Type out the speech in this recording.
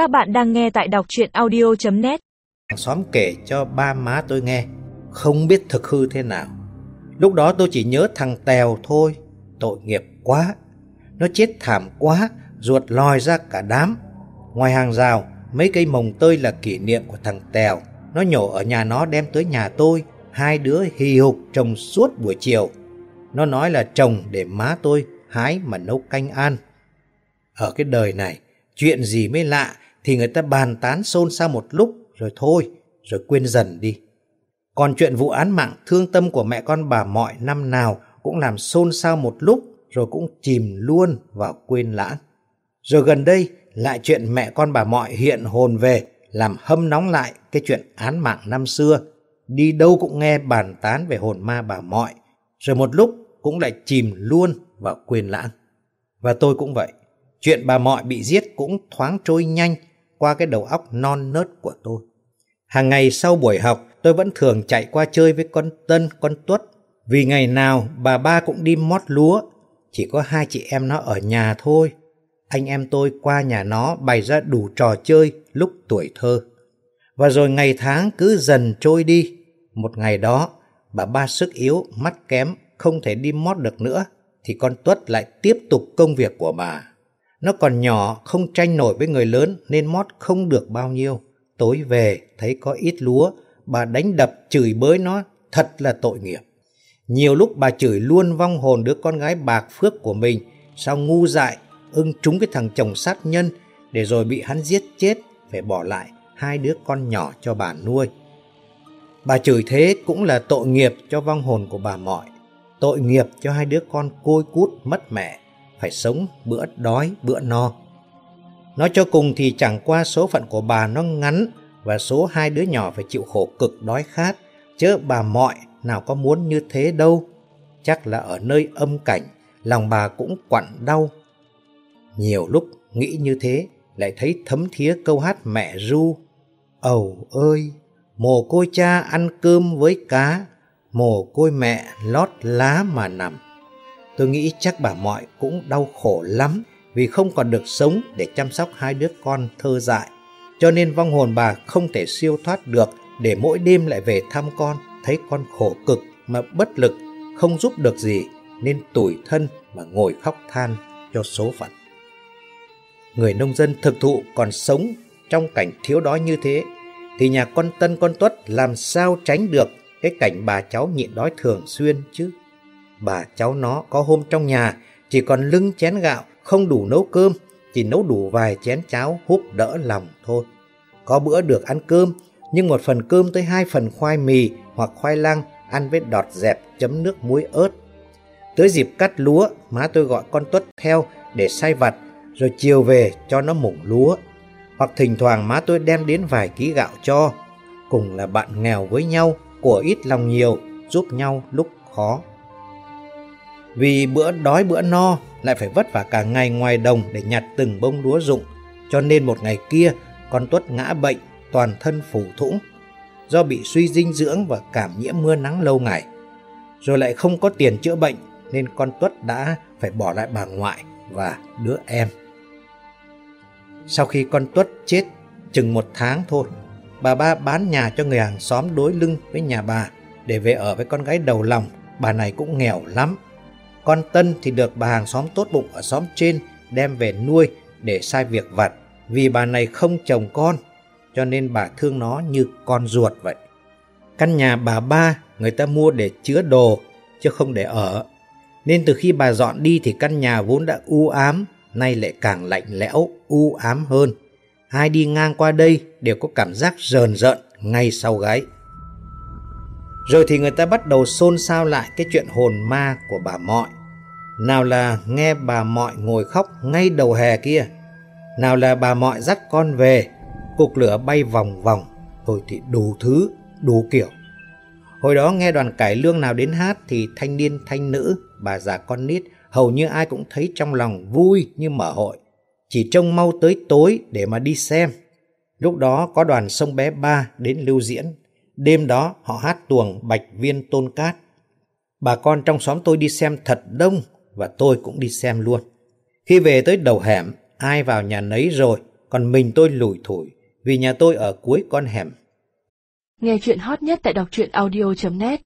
Các bạn đang nghe tại đọc chuyện audio.net Hàng xóm kể cho ba má tôi nghe, Không biết thực hư thế nào. Lúc đó tôi chỉ nhớ thằng Tèo thôi, Tội nghiệp quá. Nó chết thảm quá, Ruột lòi ra cả đám. Ngoài hàng rào, Mấy cây mồng tơi là kỷ niệm của thằng Tèo. Nó nhổ ở nhà nó đem tới nhà tôi, Hai đứa hì hục trồng suốt buổi chiều. Nó nói là trồng để má tôi hái mà nấu canh ăn. Ở cái đời này, Chuyện gì mới lạ thì người ta bàn tán xôn xao một lúc rồi thôi, rồi quên dần đi. Còn chuyện vụ án mạng thương tâm của mẹ con bà mọi năm nào cũng làm xôn xao một lúc rồi cũng chìm luôn vào quên lãng. Rồi gần đây lại chuyện mẹ con bà mọi hiện hồn về làm hâm nóng lại cái chuyện án mạng năm xưa. Đi đâu cũng nghe bàn tán về hồn ma bà mọi. Rồi một lúc cũng lại chìm luôn vào quên lãng. Và tôi cũng vậy. Chuyện bà mọi bị giết cũng thoáng trôi nhanh qua cái đầu óc non nớt của tôi. Hàng ngày sau buổi học, tôi vẫn thường chạy qua chơi với con Tân, con Tuất. Vì ngày nào bà ba cũng đi mót lúa, chỉ có hai chị em nó ở nhà thôi. Anh em tôi qua nhà nó bày ra đủ trò chơi lúc tuổi thơ. Và rồi ngày tháng cứ dần trôi đi. Một ngày đó, bà ba sức yếu, mắt kém, không thể đi mót được nữa, thì con Tuất lại tiếp tục công việc của bà. Nó còn nhỏ, không tranh nổi với người lớn nên mót không được bao nhiêu. Tối về, thấy có ít lúa, bà đánh đập chửi bới nó, thật là tội nghiệp. Nhiều lúc bà chửi luôn vong hồn đứa con gái bạc phước của mình, sao ngu dại, ưng trúng cái thằng chồng sát nhân, để rồi bị hắn giết chết, phải bỏ lại hai đứa con nhỏ cho bà nuôi. Bà chửi thế cũng là tội nghiệp cho vong hồn của bà mọi, tội nghiệp cho hai đứa con côi cút mất mẹ phải sống bữa đói bữa no. Nói cho cùng thì chẳng qua số phận của bà nó ngắn và số hai đứa nhỏ phải chịu khổ cực đói khát, chứ bà mọi nào có muốn như thế đâu. Chắc là ở nơi âm cảnh, lòng bà cũng quặn đau. Nhiều lúc nghĩ như thế, lại thấy thấm thía câu hát mẹ ru. Ầu ơi, mồ côi cha ăn cơm với cá, mồ côi mẹ lót lá mà nằm. Tôi nghĩ chắc bà mọi cũng đau khổ lắm vì không còn được sống để chăm sóc hai đứa con thơ dại. Cho nên vong hồn bà không thể siêu thoát được để mỗi đêm lại về thăm con, thấy con khổ cực mà bất lực, không giúp được gì nên tủi thân mà ngồi khóc than cho số phận. Người nông dân thực thụ còn sống trong cảnh thiếu đói như thế thì nhà con Tân con Tuất làm sao tránh được cái cảnh bà cháu nhịn đói thường xuyên chứ? Bà cháu nó có hôm trong nhà chỉ còn lưng chén gạo, không đủ nấu cơm, chỉ nấu đủ vài chén cháo húp đỡ lòng thôi. Có bữa được ăn cơm, nhưng một phần cơm tới hai phần khoai mì hoặc khoai lang ăn với đọt dẹp chấm nước muối ớt. Tới dịp cắt lúa, má tôi gọi con tuất theo để sai vặt, rồi chiều về cho nó mủng lúa. Hoặc thỉnh thoảng má tôi đem đến vài ký gạo cho. Cùng là bạn nghèo với nhau, của ít lòng nhiều, giúp nhau lúc khó. Vì bữa đói bữa no lại phải vất vả cả ngày ngoài đồng để nhặt từng bông lúa rụng. Cho nên một ngày kia con Tuất ngã bệnh, toàn thân phủ thủng do bị suy dinh dưỡng và cảm nhiễm mưa nắng lâu ngày. Rồi lại không có tiền chữa bệnh nên con Tuất đã phải bỏ lại bà ngoại và đứa em. Sau khi con Tuất chết chừng một tháng thôi, bà ba bán nhà cho người hàng xóm đối lưng với nhà bà để về ở với con gái đầu lòng. Bà này cũng nghèo lắm con Tân thì được bà hàng xóm tốt bụng ở xóm trên đem về nuôi để sai việc vặt vì bà này không chồng con cho nên bà thương nó như con ruột vậy. Căn nhà bà ba người ta mua để chứa đồ chứ không để ở. Nên từ khi bà dọn đi thì căn nhà vốn đã u ám nay lại càng lạnh lẽo, u ám hơn. Ai đi ngang qua đây đều có cảm giác rờn rợn ngay sau gáy. Rồi thì người ta bắt đầu xôn xao lại cái chuyện hồn ma của bà Mọi. Nào là nghe bà Mọi ngồi khóc ngay đầu hè kia. Nào là bà Mọi dắt con về, cục lửa bay vòng vòng, rồi thì đủ thứ, đủ kiểu. Hồi đó nghe đoàn cải lương nào đến hát thì thanh niên thanh nữ, bà già con nít, hầu như ai cũng thấy trong lòng vui như mở hội. Chỉ trông mau tới tối để mà đi xem. Lúc đó có đoàn sông bé ba đến lưu diễn Đêm đó họ hát tuồng Bạch Viên Tôn Cát. Bà con trong xóm tôi đi xem thật đông và tôi cũng đi xem luôn. Khi về tới đầu hẻm, ai vào nhà nấy rồi, còn mình tôi lủi thủi vì nhà tôi ở cuối con hẻm. Nghe chuyện hot nhất tại đọc truyện audio.net